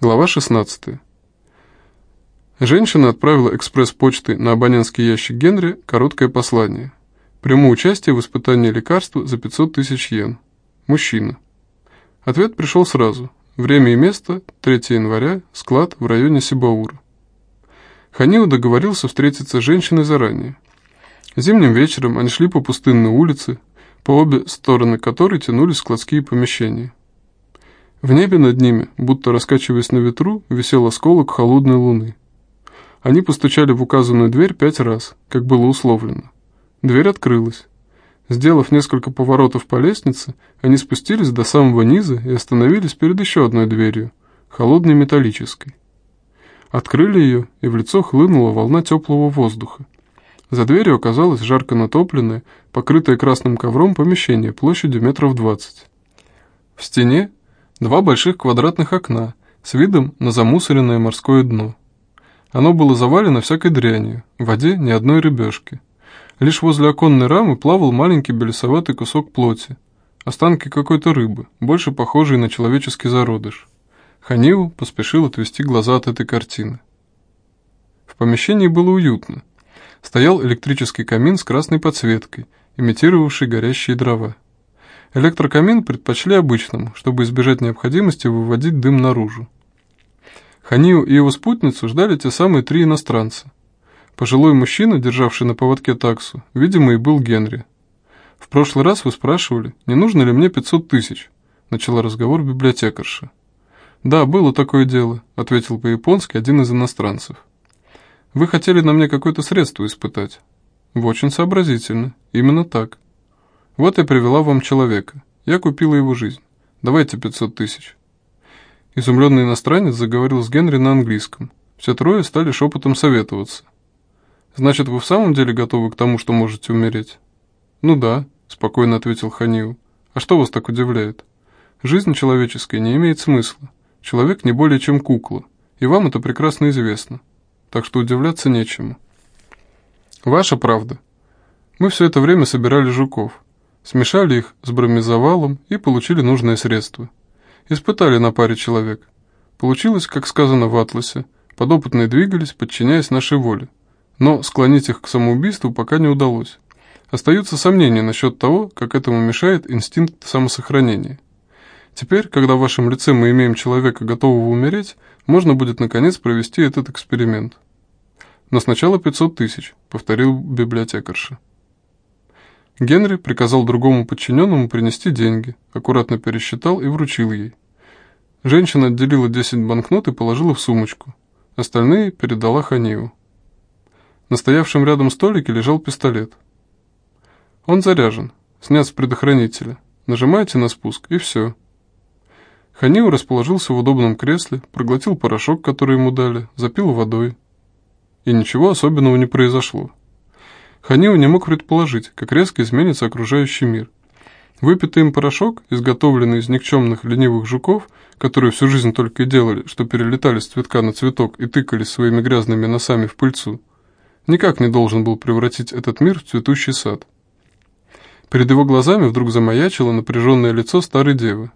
Глава 16. Женщина отправила экспресс-почтой на абонентский ящик Генри короткое послание. Приму участие в испытании лекарства за 500 тысяч йен. Мужчина. Ответ пришел сразу. Время и место, 3 января, склад в районе Сибаура. Ханиу договорился встретиться с женщиной заранее. Зимним вечером они шли по пустынной улице, по обе стороны которой тянулись складские помещения. В небе над ними, будто раскачиваясь на ветру, висел осколок холодной луны. Они постучали в указанную дверь пять раз, как было условлено. Дверь открылась. Сделав несколько поворотов по лестнице, они спустились до самого низа и остановились перед еще одной дверью, холодной металлической. Открыли ее, и в лицо хлынула волна теплого воздуха. За дверью оказалось жарко натопленное, покрытое красным ковром помещение площадью метров двадцать. В стене два больших квадратных окна с видом на замусоренное морское дно. Оно было завалено всякой дрянью, в воде ни одной рыбешки. Лишь возле оконной рамы плавал маленький белесоватый кусок плоти, останки какой-то рыбы, больше похожей на человеческий зародыш. Ханиу поспешил отвести глаза от этой картины. В помещении было уютно. Стоял электрический камин с красной подсветкой, имитировавший горящие дрова. Электрокамин предпочли обычному, чтобы избежать необходимости выводить дым наружу. Ханиу и его спутницу ждали те самые три иностранца. Пожилой мужчина, державший на поводке таксу, видимо, и был Генри. «В прошлый раз вы спрашивали, не нужно ли мне 500 тысяч?» – начала разговор библиотекарша. «Да, было такое дело», – ответил по-японски один из иностранцев. «Вы хотели на мне какое-то средство испытать?» «Вы очень сообразительно. Именно так. Вот я привела вам человека. Я купила его жизнь. Давайте 500 тысяч». Изумленный иностранец заговорил с Генри на английском. Все трое стали шепотом советоваться. «Значит, вы в самом деле готовы к тому, что можете умереть?» «Ну да», — спокойно ответил Ханиу. «А что вас так удивляет? Жизнь человеческая не имеет смысла. Человек не более чем кукла, и вам это прекрасно известно. Так что удивляться нечему». «Ваша правда. Мы все это время собирали жуков, смешали их с бромизовалом и получили нужное средство». Испытали на паре человек. Получилось, как сказано в атласе, подопытные двигались, подчиняясь нашей воле. Но склонить их к самоубийству пока не удалось. Остаются сомнения насчет того, как этому мешает инстинкт самосохранения. Теперь, когда в вашем лице мы имеем человека, готового умереть, можно будет наконец провести этот эксперимент. Но сначала 500 тысяч, повторил библиотекарша. Генри приказал другому подчиненному принести деньги, аккуратно пересчитал и вручил ей. Женщина отделила 10 банкнот и положила в сумочку. Остальные передала Ханиеву. На стоявшем рядом столике лежал пистолет. Он заряжен, снят с предохранителя. Нажимаете на спуск, и все. Ханиу расположился в удобном кресле, проглотил порошок, который ему дали, запил водой. И ничего особенного не произошло. Ханиу не мог предположить, как резко изменится окружающий мир. Выпитый им порошок, изготовленный из никчемных ленивых жуков, которые всю жизнь только и делали, что перелетали с цветка на цветок и тыкались своими грязными носами в пыльцу, никак не должен был превратить этот мир в цветущий сад. Перед его глазами вдруг замаячило напряженное лицо старой девы.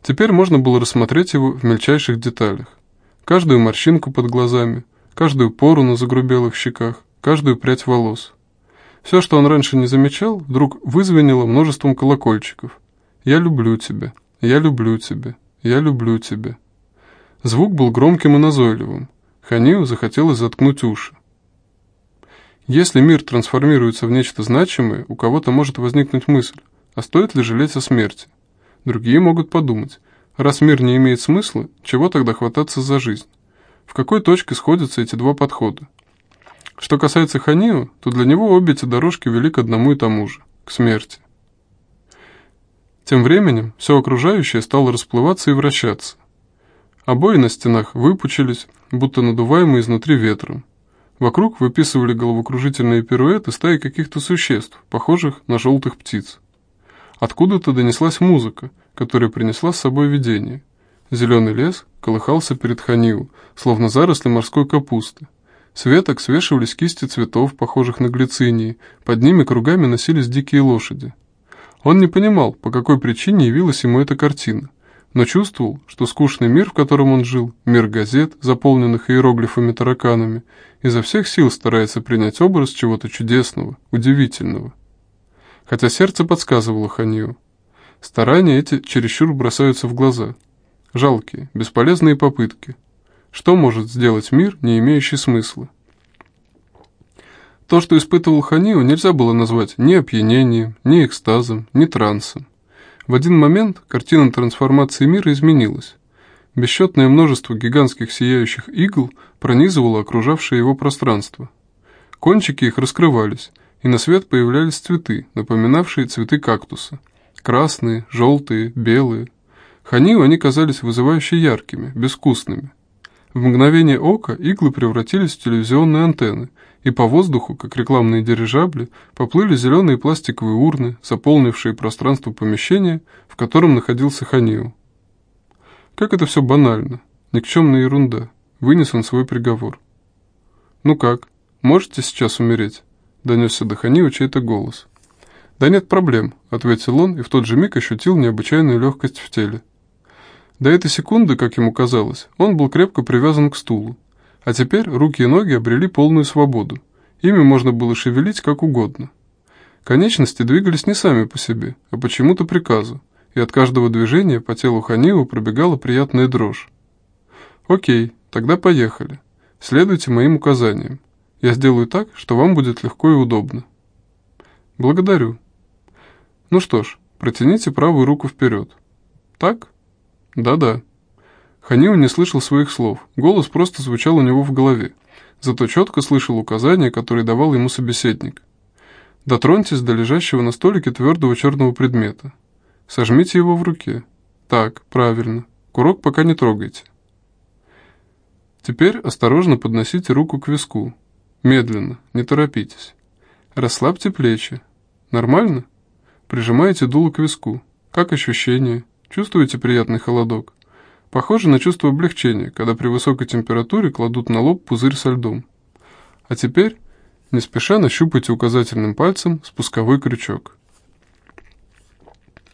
Теперь можно было рассмотреть его в мельчайших деталях. Каждую морщинку под глазами, каждую пору на загрубелых щеках, каждую прядь волос. Все, что он раньше не замечал, вдруг вызвенело множеством колокольчиков. «Я люблю тебя, я люблю тебя, я люблю тебя». Звук был громким и назойливым. Ханию захотелось заткнуть уши. Если мир трансформируется в нечто значимое, у кого-то может возникнуть мысль, а стоит ли жалеть о смерти? Другие могут подумать, раз мир не имеет смысла, чего тогда хвататься за жизнь? В какой точке сходятся эти два подхода? Что касается Ханио, то для него обе эти дорожки вели к одному и тому же – к смерти. Тем временем все окружающее стало расплываться и вращаться. Обои на стенах выпучились, будто надуваемые изнутри ветром. Вокруг выписывали головокружительные пируэты стаи каких-то существ, похожих на желтых птиц. Откуда-то донеслась музыка, которая принесла с собой видение. Зеленый лес колыхался перед Ханиу, словно заросли морской капусты. С веток свешивались кисти цветов, похожих на глицинии, под ними кругами носились дикие лошади. Он не понимал, по какой причине явилась ему эта картина, но чувствовал, что скучный мир, в котором он жил, мир газет, заполненных иероглифами-тараканами, изо всех сил старается принять образ чего-то чудесного, удивительного. Хотя сердце подсказывало Ханию. Старания эти чересчур бросаются в глаза. Жалкие, бесполезные попытки. Что может сделать мир, не имеющий смысла? То, что испытывал Ханиу, нельзя было назвать ни опьянением, ни экстазом, ни трансом. В один момент картина трансформации мира изменилась. Бесчетное множество гигантских сияющих игл пронизывало окружавшее его пространство. Кончики их раскрывались, и на свет появлялись цветы, напоминавшие цветы кактуса. Красные, желтые, белые. Ханию они казались вызывающе яркими, безвкусными. В мгновение ока иглы превратились в телевизионные антенны, и по воздуху, как рекламные дирижабли, поплыли зеленые пластиковые урны, заполнившие пространство помещения, в котором находился Ханиу. Как это все банально, никчемная ерунда, вынес он свой приговор. «Ну как, можете сейчас умереть?» — донесся до Ханиу чей-то голос. «Да нет проблем», — ответил он и в тот же миг ощутил необычайную легкость в теле. До этой секунды, как ему казалось, он был крепко привязан к стулу. А теперь руки и ноги обрели полную свободу. Ими можно было шевелить как угодно. Конечности двигались не сами по себе, а почему-то приказу, и от каждого движения по телу Ханиева пробегала приятная дрожь. «Окей, тогда поехали. Следуйте моим указаниям. Я сделаю так, что вам будет легко и удобно». «Благодарю». «Ну что ж, протяните правую руку вперед». «Так?» Да-да. Ханиу не слышал своих слов, голос просто звучал у него в голове, зато четко слышал указания, которые давал ему собеседник. Дотроньтесь до лежащего на столике твердого черного предмета. Сожмите его в руке. Так, правильно. Курок пока не трогайте. Теперь осторожно подносите руку к виску. Медленно, не торопитесь. Расслабьте плечи. Нормально? Прижимаете дуло к виску. Как ощущение? Чувствуете приятный холодок? Похоже на чувство облегчения, когда при высокой температуре кладут на лоб пузырь со льдом. А теперь, не спеша, нащупайте указательным пальцем спусковой крючок.